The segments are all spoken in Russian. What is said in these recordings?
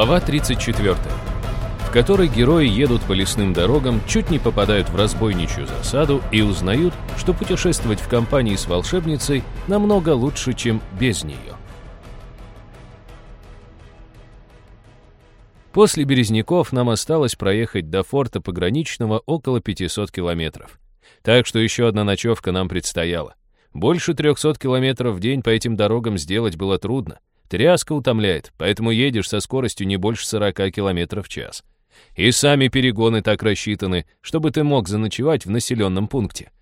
Глава 34, в которой герои едут по лесным дорогам, чуть не попадают в разбойничью засаду и узнают, что путешествовать в компании с волшебницей намного лучше, чем без нее. После Березняков нам осталось проехать до форта пограничного около 500 километров. Так что еще одна ночевка нам предстояла. Больше 300 километров в день по этим дорогам сделать было трудно. Тряска утомляет, поэтому едешь со скоростью не больше 40 км в час. И сами перегоны так рассчитаны, чтобы ты мог заночевать в населенном пункте.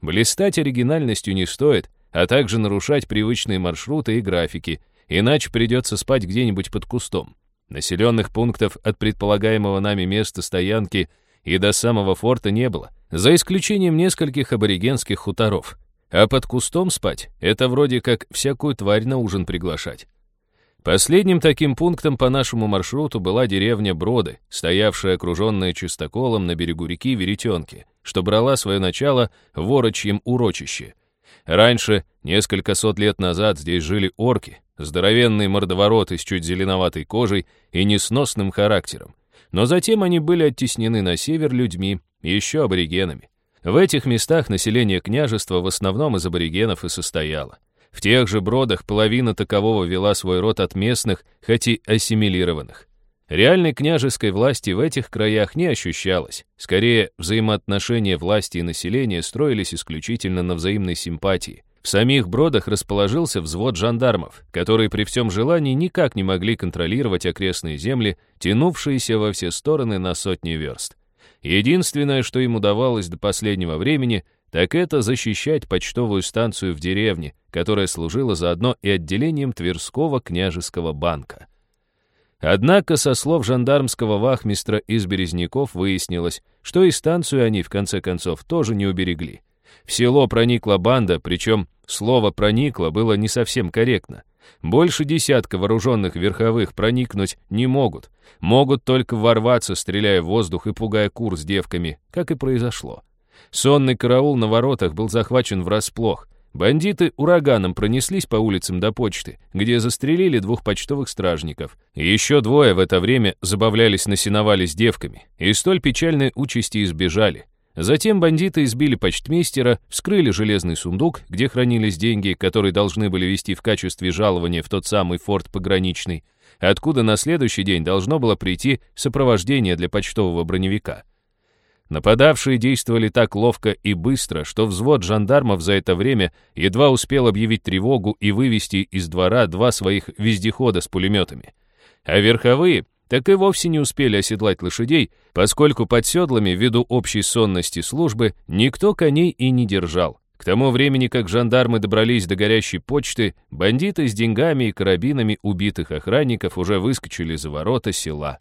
Блистать оригинальностью не стоит, а также нарушать привычные маршруты и графики, иначе придется спать где-нибудь под кустом. Населенных пунктов от предполагаемого нами места стоянки и до самого форта не было, за исключением нескольких аборигенских хуторов. А под кустом спать — это вроде как всякую тварь на ужин приглашать. Последним таким пунктом по нашему маршруту была деревня Броды, стоявшая окруженная чистоколом на берегу реки Веретенки, что брала свое начало в Орочьем урочище. Раньше, несколько сот лет назад, здесь жили орки, здоровенные мордовороты с чуть зеленоватой кожей и несносным характером. Но затем они были оттеснены на север людьми, еще аборигенами. В этих местах население княжества в основном из аборигенов и состояло. В тех же бродах половина такового вела свой род от местных, хоть и ассимилированных. Реальной княжеской власти в этих краях не ощущалось. Скорее, взаимоотношения власти и населения строились исключительно на взаимной симпатии. В самих бродах расположился взвод жандармов, которые при всем желании никак не могли контролировать окрестные земли, тянувшиеся во все стороны на сотни верст. Единственное, что им удавалось до последнего времени, так это защищать почтовую станцию в деревне, которая служила заодно и отделением Тверского княжеского банка. Однако, со слов жандармского вахмистра из Березняков выяснилось, что и станцию они, в конце концов, тоже не уберегли. В село проникла банда, причем слово «проникла» было не совсем корректно. Больше десятка вооруженных верховых проникнуть не могут. Могут только ворваться, стреляя в воздух и пугая кур с девками, как и произошло. Сонный караул на воротах был захвачен врасплох. Бандиты ураганом пронеслись по улицам до почты, где застрелили двух почтовых стражников. еще двое в это время забавлялись на сеновале с девками, и столь печальной участи избежали. Затем бандиты избили почтмейстера, вскрыли железный сундук, где хранились деньги, которые должны были вести в качестве жалования в тот самый форт пограничный, откуда на следующий день должно было прийти сопровождение для почтового броневика. Нападавшие действовали так ловко и быстро, что взвод жандармов за это время едва успел объявить тревогу и вывести из двора два своих вездехода с пулеметами. А верховые так и вовсе не успели оседлать лошадей, поскольку под седлами, ввиду общей сонности службы, никто коней и не держал. К тому времени, как жандармы добрались до горящей почты, бандиты с деньгами и карабинами убитых охранников уже выскочили за ворота села.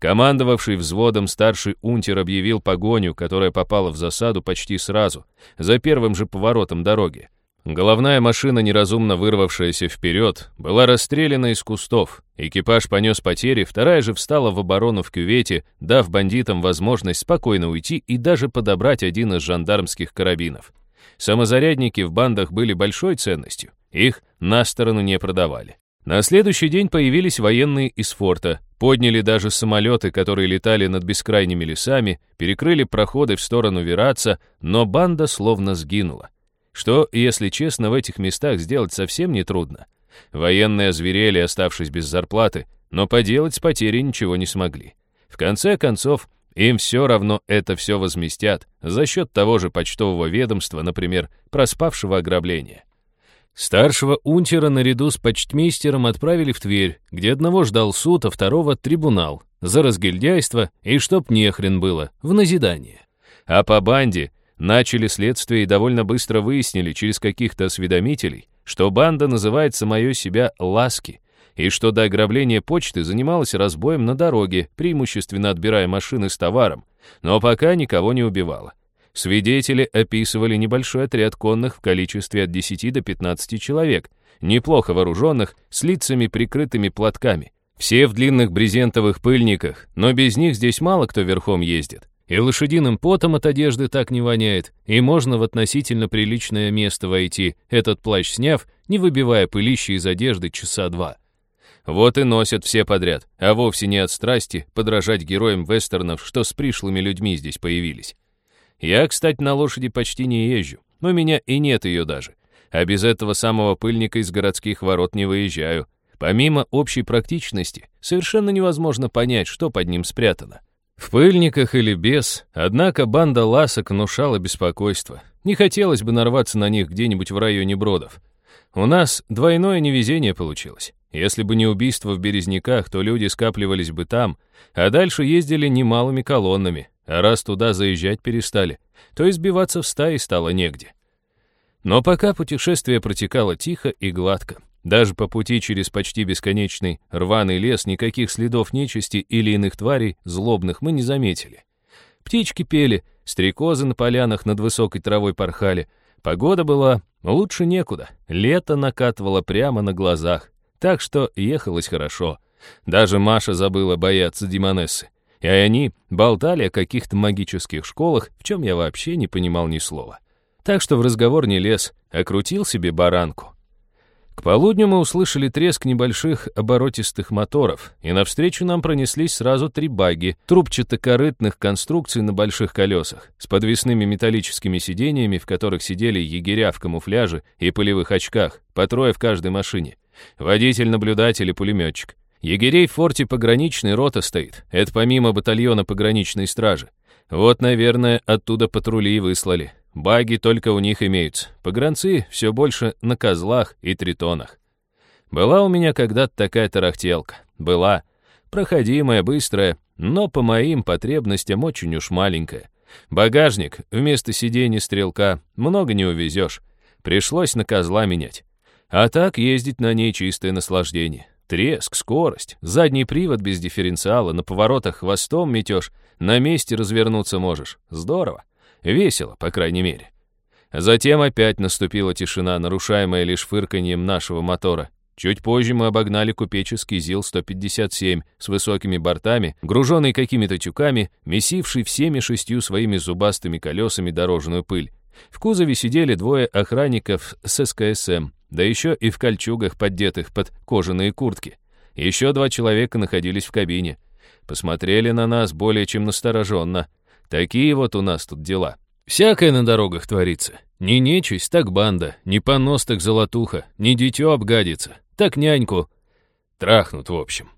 Командовавший взводом старший унтер объявил погоню, которая попала в засаду почти сразу, за первым же поворотом дороги. Головная машина, неразумно вырвавшаяся вперед, была расстреляна из кустов. Экипаж понес потери, вторая же встала в оборону в кювете, дав бандитам возможность спокойно уйти и даже подобрать один из жандармских карабинов. Самозарядники в бандах были большой ценностью, их на сторону не продавали. На следующий день появились военные из форта, подняли даже самолеты, которые летали над бескрайними лесами, перекрыли проходы в сторону Вераца, но банда словно сгинула. Что, если честно, в этих местах сделать совсем нетрудно. Военные озверели, оставшись без зарплаты, но поделать с потерей ничего не смогли. В конце концов, им все равно это все возместят за счет того же почтового ведомства, например, проспавшего ограбления. Старшего унтера наряду с почтмейстером отправили в Тверь, где одного ждал суд, а второго — трибунал, за разгильдяйство и чтоб нехрен было, в назидание. А по банде начали следствие и довольно быстро выяснили через каких-то осведомителей, что банда называет самое себя «Ласки», и что до ограбления почты занималась разбоем на дороге, преимущественно отбирая машины с товаром, но пока никого не убивала. Свидетели описывали небольшой отряд конных в количестве от 10 до 15 человек, неплохо вооруженных, с лицами прикрытыми платками. Все в длинных брезентовых пыльниках, но без них здесь мало кто верхом ездит. И лошадиным потом от одежды так не воняет, и можно в относительно приличное место войти, этот плащ сняв, не выбивая пылище из одежды часа два. Вот и носят все подряд, а вовсе не от страсти подражать героям вестернов, что с пришлыми людьми здесь появились. Я, кстати, на лошади почти не езжу, у меня и нет ее даже. А без этого самого пыльника из городских ворот не выезжаю. Помимо общей практичности, совершенно невозможно понять, что под ним спрятано. В пыльниках или без, однако банда ласок внушала беспокойство. Не хотелось бы нарваться на них где-нибудь в районе Бродов. У нас двойное невезение получилось. Если бы не убийство в Березняках, то люди скапливались бы там, а дальше ездили немалыми колоннами, а раз туда заезжать перестали, то избиваться в стаи стало негде. Но пока путешествие протекало тихо и гладко. Даже по пути через почти бесконечный рваный лес никаких следов нечисти или иных тварей злобных мы не заметили. Птички пели, стрекозы на полянах над высокой травой порхали. Погода была лучше некуда, лето накатывало прямо на глазах, так что ехалось хорошо. Даже Маша забыла бояться Димонессы. И они болтали о каких-то магических школах, в чем я вообще не понимал ни слова. Так что в разговор не лез, а крутил себе баранку. К полудню мы услышали треск небольших оборотистых моторов, и навстречу нам пронеслись сразу три баги, трубчато-корытных конструкций на больших колесах, с подвесными металлическими сидениями, в которых сидели егеря в камуфляже и полевых очках, по трое в каждой машине. Водитель, наблюдатель и пулеметчик. Егерей в форте пограничной рота стоит. Это помимо батальона пограничной стражи. Вот, наверное, оттуда патрули и выслали. Баги только у них имеются. Погранцы все больше на козлах и тритонах. Была у меня когда-то такая тарахтелка. Была. Проходимая, быстрая, но по моим потребностям очень уж маленькая. Багажник вместо сиденья стрелка много не увезешь. Пришлось на козла менять. А так ездить на ней чистое наслаждение. Треск, скорость, задний привод без дифференциала, на поворотах хвостом метешь, на месте развернуться можешь. Здорово. Весело, по крайней мере. Затем опять наступила тишина, нарушаемая лишь фырканьем нашего мотора. Чуть позже мы обогнали купеческий ЗИЛ-157 с высокими бортами, груженный какими-то тюками, месивший всеми шестью своими зубастыми колесами дорожную пыль. В кузове сидели двое охранников с СКСМ, да еще и в кольчугах, поддетых под кожаные куртки. Еще два человека находились в кабине. Посмотрели на нас более чем настороженно. Такие вот у нас тут дела. Всякое на дорогах творится. Не нечисть, так банда, не понос, так золотуха, не дитё обгадится, так няньку. Трахнут, в общем.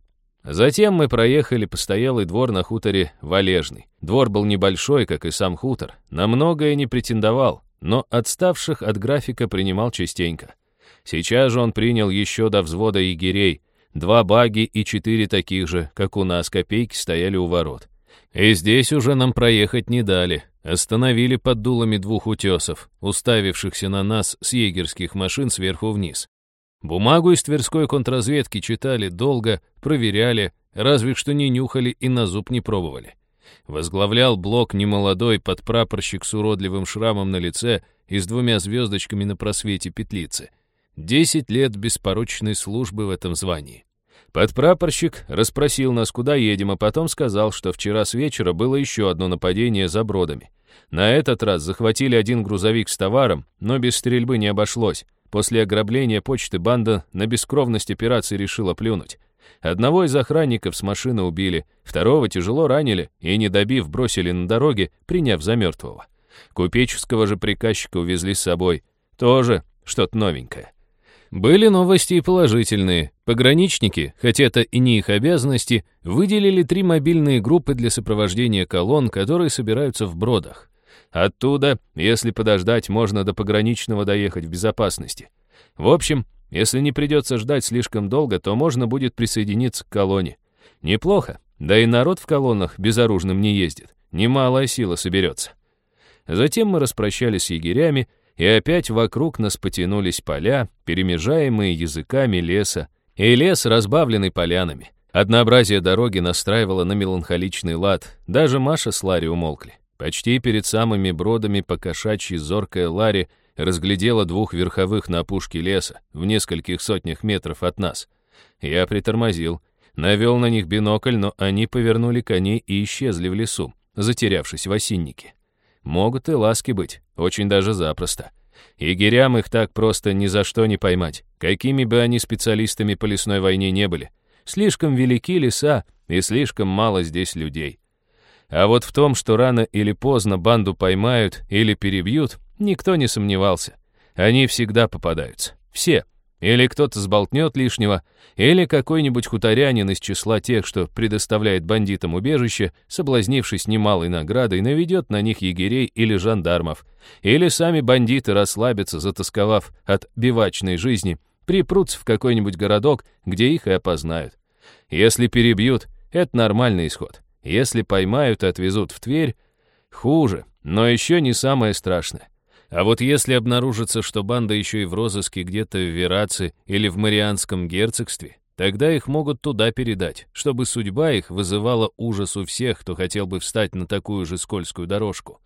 Затем мы проехали постоялый двор на хуторе Валежный. Двор был небольшой, как и сам хутор, на многое не претендовал, но отставших от графика принимал частенько. Сейчас же он принял еще до взвода егерей. Два баги и четыре таких же, как у нас, копейки стояли у ворот. И здесь уже нам проехать не дали. Остановили под дулами двух утесов, уставившихся на нас с егерских машин сверху вниз. Бумагу из Тверской контрразведки читали долго, проверяли, разве что не нюхали и на зуб не пробовали. Возглавлял блок немолодой подпрапорщик с уродливым шрамом на лице и с двумя звездочками на просвете петлицы — Десять лет беспорочной службы в этом звании. Подпрапорщик расспросил нас, куда едем, а потом сказал, что вчера с вечера было еще одно нападение за бродами. На этот раз захватили один грузовик с товаром, но без стрельбы не обошлось. После ограбления почты банда на бескровность операции решила плюнуть. Одного из охранников с машины убили, второго тяжело ранили и, не добив, бросили на дороге, приняв за мертвого. Купеческого же приказчика увезли с собой. Тоже что-то новенькое. Были новости и положительные. Пограничники, хотя это и не их обязанности, выделили три мобильные группы для сопровождения колонн, которые собираются в Бродах. Оттуда, если подождать, можно до пограничного доехать в безопасности. В общем, если не придется ждать слишком долго, то можно будет присоединиться к колонне. Неплохо, да и народ в колоннах безоружным не ездит. Немалая сила соберется. Затем мы распрощались с егерями, и опять вокруг нас потянулись поля, перемежаемые языками леса, и лес, разбавленный полянами. Однообразие дороги настраивало на меланхоличный лад, даже Маша с Ларри умолкли. Почти перед самыми бродами по кошачьи зоркая Ларри разглядела двух верховых на опушке леса, в нескольких сотнях метров от нас. Я притормозил, навел на них бинокль, но они повернули коней и исчезли в лесу, затерявшись в осиннике. Могут и ласки быть, очень даже запросто. Егерям их так просто ни за что не поймать, какими бы они специалистами по лесной войне не были. Слишком велики леса и слишком мало здесь людей. А вот в том, что рано или поздно банду поймают или перебьют, никто не сомневался. Они всегда попадаются. Все. Или кто-то сболтнет лишнего, или какой-нибудь хуторянин из числа тех, что предоставляет бандитам убежище, соблазнившись немалой наградой, наведет на них егерей или жандармов. Или сами бандиты расслабятся, затасковав от бивачной жизни, припрутся в какой-нибудь городок, где их и опознают. Если перебьют, это нормальный исход. Если поймают и отвезут в Тверь, хуже, но еще не самое страшное. А вот если обнаружится, что банда еще и в розыске где-то в Вераце или в Марианском герцогстве, тогда их могут туда передать, чтобы судьба их вызывала ужас у всех, кто хотел бы встать на такую же скользкую дорожку.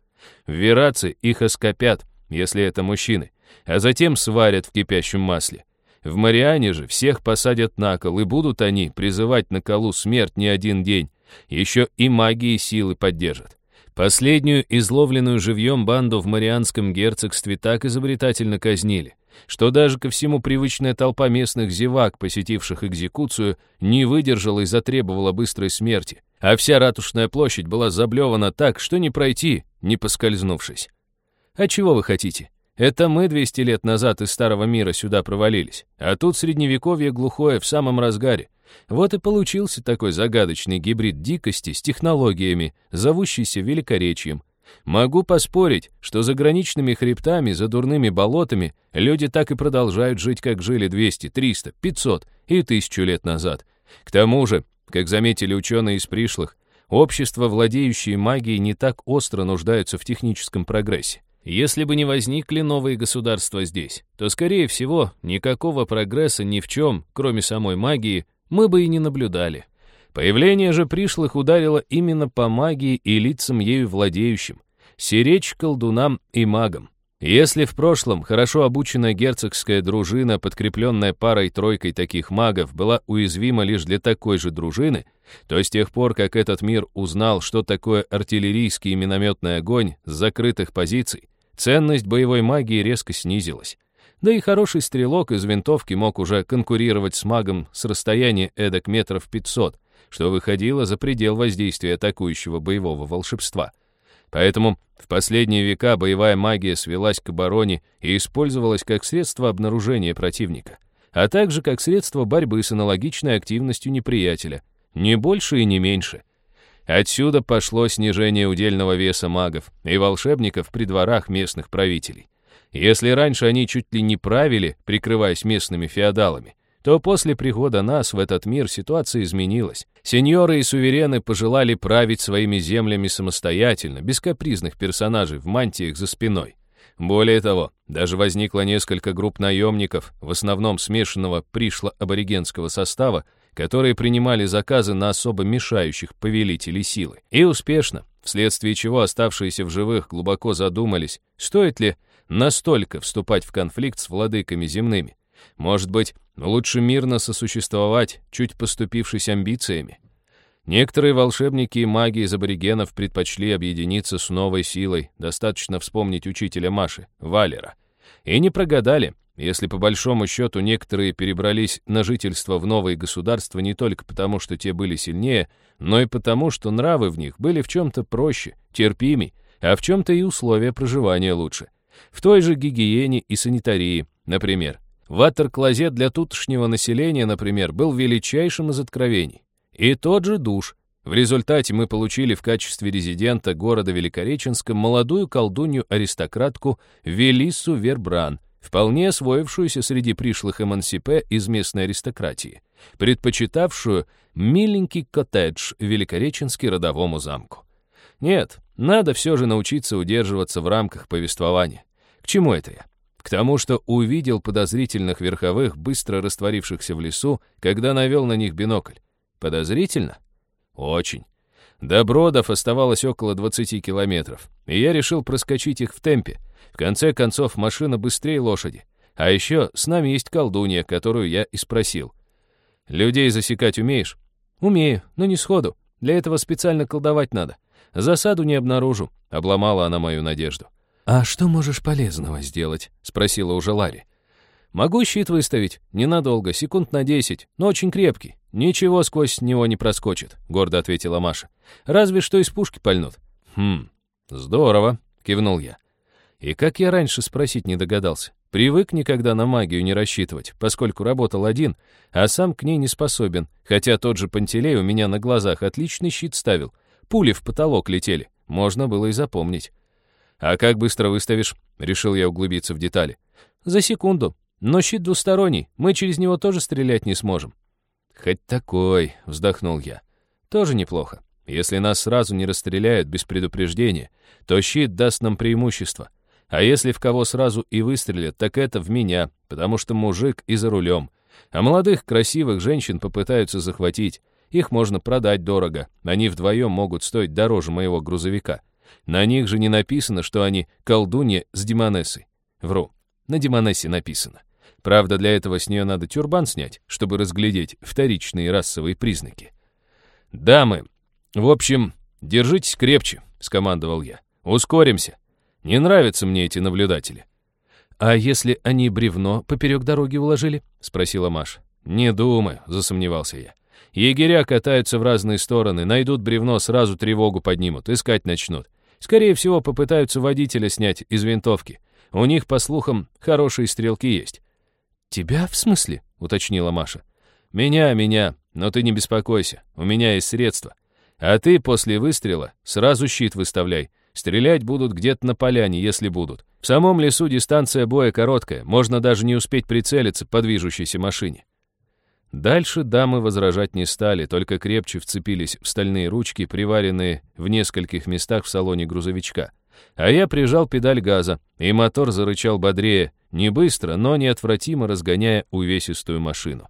В Вераце их оскопят, если это мужчины, а затем сварят в кипящем масле. В Мариане же всех посадят на кол, и будут они призывать на колу смерть не один день, еще и магии силы поддержат. Последнюю изловленную живьем банду в Марианском герцогстве так изобретательно казнили, что даже ко всему привычная толпа местных зевак, посетивших экзекуцию, не выдержала и затребовала быстрой смерти, а вся ратушная площадь была заблевана так, что не пройти, не поскользнувшись. А чего вы хотите? Это мы 200 лет назад из Старого мира сюда провалились, а тут средневековье глухое в самом разгаре. Вот и получился такой загадочный гибрид дикости с технологиями, зовущийся великоречием. Могу поспорить, что за граничными хребтами, за дурными болотами люди так и продолжают жить, как жили 200, 300, 500 и тысячу лет назад. К тому же, как заметили ученые из пришлых, общества, владеющие магией, не так остро нуждаются в техническом прогрессе. Если бы не возникли новые государства здесь, то, скорее всего, никакого прогресса ни в чем, кроме самой магии, мы бы и не наблюдали. Появление же пришлых ударило именно по магии и лицам ею владеющим, сиречь колдунам и магам. Если в прошлом хорошо обученная герцогская дружина, подкрепленная парой-тройкой таких магов, была уязвима лишь для такой же дружины, то с тех пор, как этот мир узнал, что такое артиллерийский и минометный огонь с закрытых позиций, ценность боевой магии резко снизилась. Да и хороший стрелок из винтовки мог уже конкурировать с магом с расстояния эдак метров 500, что выходило за предел воздействия атакующего боевого волшебства. Поэтому в последние века боевая магия свелась к обороне и использовалась как средство обнаружения противника, а также как средство борьбы с аналогичной активностью неприятеля, не больше и не меньше. Отсюда пошло снижение удельного веса магов и волшебников при дворах местных правителей. Если раньше они чуть ли не правили, прикрываясь местными феодалами, то после прихода нас в этот мир ситуация изменилась. Сеньоры и суверены пожелали править своими землями самостоятельно, без капризных персонажей в мантиях за спиной. Более того, даже возникло несколько групп наемников, в основном смешанного пришло-аборигенского состава, которые принимали заказы на особо мешающих повелителей силы. И успешно, вследствие чего оставшиеся в живых глубоко задумались, стоит ли настолько вступать в конфликт с владыками земными. Может быть, лучше мирно сосуществовать, чуть поступившись амбициями. Некоторые волшебники и маги из аборигенов предпочли объединиться с новой силой, достаточно вспомнить учителя Маши, Валера. И не прогадали, если по большому счету некоторые перебрались на жительство в новые государства не только потому, что те были сильнее, но и потому, что нравы в них были в чем-то проще, терпимей, а в чем-то и условия проживания лучше. В той же гигиене и санитарии, например. Ватер-клозет для тутошнего населения, например, был величайшим из откровений. И тот же душ. В результате мы получили в качестве резидента города Великореченска молодую колдунью-аристократку Велиссу Вербран, вполне освоившуюся среди пришлых эмансипе из местной аристократии, предпочитавшую миленький коттедж в Великореченске родовому замку. Нет, надо все же научиться удерживаться в рамках повествования. К чему это я? К тому, что увидел подозрительных верховых, быстро растворившихся в лесу, когда навел на них бинокль. Подозрительно? Очень. До Бродов оставалось около 20 километров, и я решил проскочить их в темпе. В конце концов, машина быстрее лошади. А еще с нами есть колдунья, которую я и спросил. «Людей засекать умеешь?» «Умею, но не сходу. Для этого специально колдовать надо. Засаду не обнаружу», — обломала она мою надежду. «А что можешь полезного сделать?» — спросила уже Ларри. «Могу щит выставить. Ненадолго, секунд на десять, но очень крепкий. Ничего сквозь него не проскочит», — гордо ответила Маша. «Разве что из пушки пальнут». «Хм, здорово», — кивнул я. И как я раньше спросить не догадался. Привык никогда на магию не рассчитывать, поскольку работал один, а сам к ней не способен, хотя тот же Пантелей у меня на глазах отличный щит ставил. Пули в потолок летели, можно было и запомнить. «А как быстро выставишь?» — решил я углубиться в детали. «За секунду. Но щит двусторонний, мы через него тоже стрелять не сможем». «Хоть такой», — вздохнул я. «Тоже неплохо. Если нас сразу не расстреляют без предупреждения, то щит даст нам преимущество. А если в кого сразу и выстрелят, так это в меня, потому что мужик и за рулем. А молодых красивых женщин попытаются захватить. Их можно продать дорого. Они вдвоем могут стоить дороже моего грузовика. На них же не написано, что они колдунья с демонессой. Вру. На демонессе написано. Правда, для этого с нее надо тюрбан снять, чтобы разглядеть вторичные расовые признаки. «Дамы, в общем, держитесь крепче», — скомандовал я. «Ускоримся. Не нравятся мне эти наблюдатели». «А если они бревно поперек дороги уложили?» — спросила Маша. «Не думаю», — засомневался я. «Егеря катаются в разные стороны, найдут бревно, сразу тревогу поднимут, искать начнут. Скорее всего, попытаются водителя снять из винтовки. У них, по слухам, хорошие стрелки есть». «Тебя, в смысле?» — уточнила Маша. «Меня, меня, но ты не беспокойся, у меня есть средства. А ты после выстрела сразу щит выставляй, Стрелять будут где-то на поляне, если будут. В самом лесу дистанция боя короткая, можно даже не успеть прицелиться по движущейся машине. Дальше дамы возражать не стали, только крепче вцепились в стальные ручки, приваренные в нескольких местах в салоне грузовичка. А я прижал педаль газа, и мотор зарычал бодрее, не быстро, но неотвратимо разгоняя увесистую машину.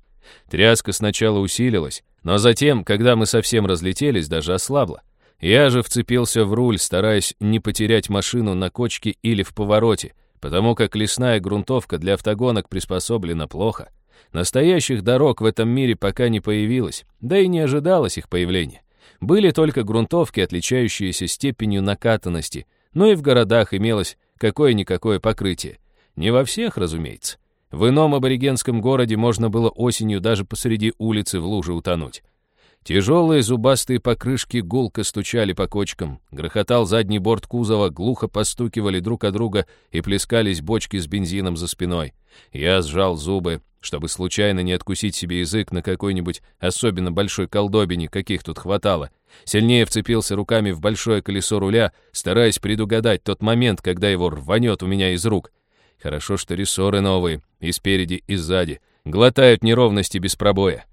Тряска сначала усилилась, но затем, когда мы совсем разлетелись, даже ослабла. Я же вцепился в руль, стараясь не потерять машину на кочке или в повороте, потому как лесная грунтовка для автогонок приспособлена плохо. Настоящих дорог в этом мире пока не появилось, да и не ожидалось их появления. Были только грунтовки, отличающиеся степенью накатанности, но и в городах имелось какое-никакое покрытие. Не во всех, разумеется. В ином аборигенском городе можно было осенью даже посреди улицы в луже утонуть. Тяжелые зубастые покрышки гулко стучали по кочкам, грохотал задний борт кузова, глухо постукивали друг от друга и плескались бочки с бензином за спиной. Я сжал зубы, чтобы случайно не откусить себе язык на какой-нибудь особенно большой колдобине, каких тут хватало. Сильнее вцепился руками в большое колесо руля, стараясь предугадать тот момент, когда его рванет у меня из рук. Хорошо, что рессоры новые, и спереди, и сзади, глотают неровности без пробоя.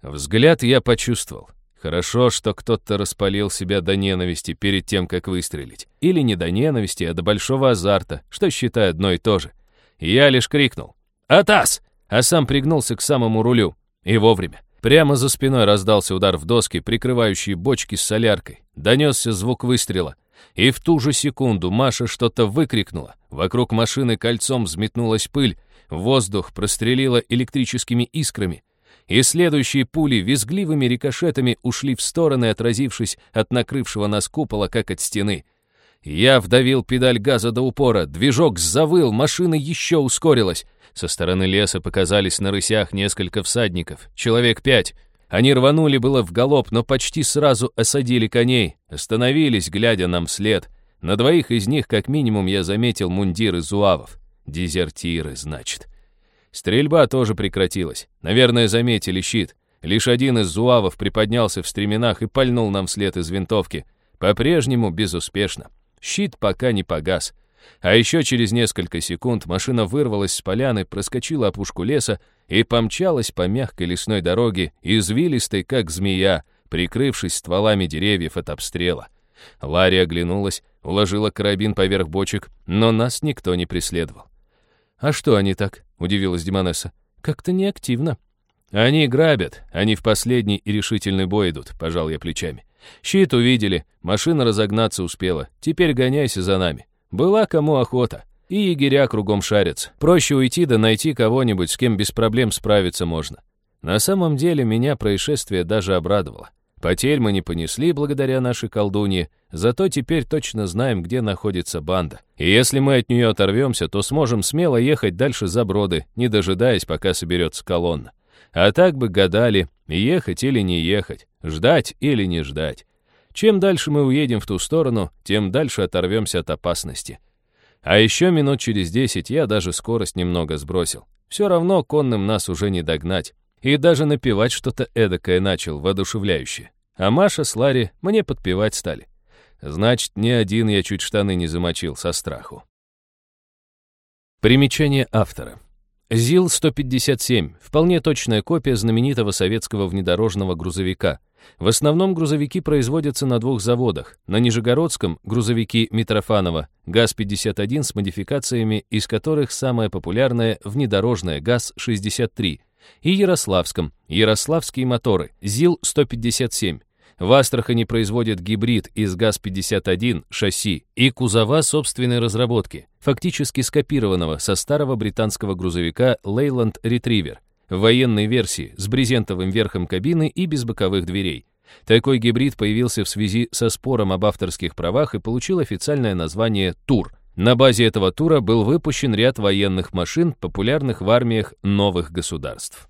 Взгляд я почувствовал. Хорошо, что кто-то распалил себя до ненависти перед тем, как выстрелить. Или не до ненависти, а до большого азарта, что считаю одно и то же. Я лишь крикнул «Атас!», а сам пригнулся к самому рулю. И вовремя. Прямо за спиной раздался удар в доски, прикрывающие бочки с соляркой. Донесся звук выстрела. И в ту же секунду Маша что-то выкрикнула. Вокруг машины кольцом взметнулась пыль, воздух прострелило электрическими искрами и следующие пули визгливыми рикошетами ушли в стороны, отразившись от накрывшего нас купола, как от стены. Я вдавил педаль газа до упора, движок завыл, машина еще ускорилась. Со стороны леса показались на рысях несколько всадников, человек пять. Они рванули было в галоп, но почти сразу осадили коней, остановились, глядя нам вслед. На двоих из них, как минимум, я заметил мундиры зуавов. Дезертиры, значит. Стрельба тоже прекратилась. Наверное, заметили щит. Лишь один из зуавов приподнялся в стременах и пальнул нам вслед из винтовки. По-прежнему безуспешно. Щит пока не погас. А еще через несколько секунд машина вырвалась с поляны, проскочила опушку леса и помчалась по мягкой лесной дороге, извилистой, как змея, прикрывшись стволами деревьев от обстрела. Ларри оглянулась, уложила карабин поверх бочек, но нас никто не преследовал. «А что они так?» — удивилась Димонесса. «Как-то неактивно». «Они грабят, они в последний и решительный бой идут», — пожал я плечами. «Щит увидели, машина разогнаться успела, теперь гоняйся за нами. Была кому охота. И егеря кругом шарятся. Проще уйти да найти кого-нибудь, с кем без проблем справиться можно». На самом деле меня происшествие даже обрадовало. Потерь мы не понесли благодаря нашей колдунье, зато теперь точно знаем, где находится банда. И если мы от нее оторвемся, то сможем смело ехать дальше за броды, не дожидаясь, пока соберется колонна. А так бы гадали, ехать или не ехать, ждать или не ждать. Чем дальше мы уедем в ту сторону, тем дальше оторвемся от опасности. А еще минут через десять я даже скорость немного сбросил. Все равно конным нас уже не догнать. И даже напевать что-то эдакое начал, воодушевляющее. А Маша с Ларри мне подпевать стали. Значит, ни один я чуть штаны не замочил со страху. Примечание автора. ЗИЛ-157 – вполне точная копия знаменитого советского внедорожного грузовика. В основном грузовики производятся на двух заводах. На Нижегородском – грузовики Митрофанова, ГАЗ-51 с модификациями, из которых самая популярная – внедорожная ГАЗ-63, и Ярославском – Ярославские моторы, ЗИЛ-157. В Астрахани производят гибрид из ГАЗ-51 шасси и кузова собственной разработки, фактически скопированного со старого британского грузовика Leyland Retriever, в военной версии с брезентовым верхом кабины и без боковых дверей. Такой гибрид появился в связи со спором об авторских правах и получил официальное название «Тур». На базе этого тура был выпущен ряд военных машин, популярных в армиях новых государств.